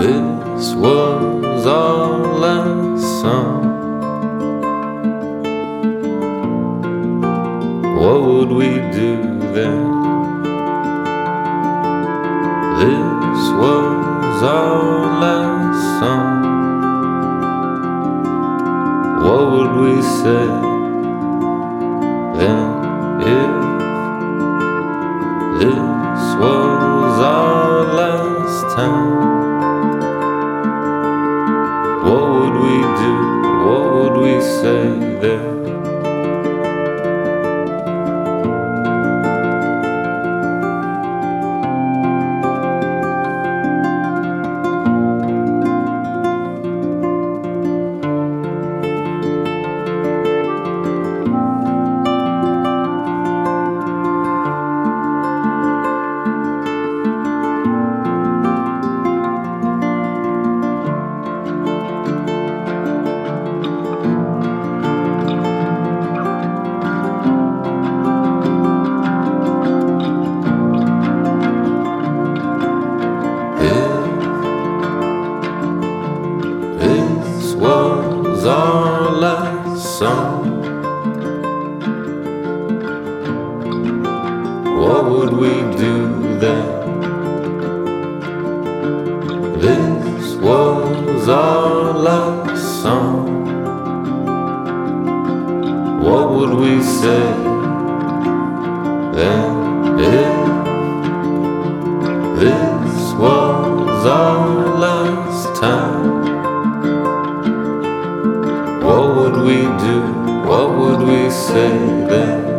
This was our last song. What would we do then? This was our last song. What would we say then if this was say then? last song? What would we do then? This was our last song. What would we say then if this was our What would we do? What would we say then?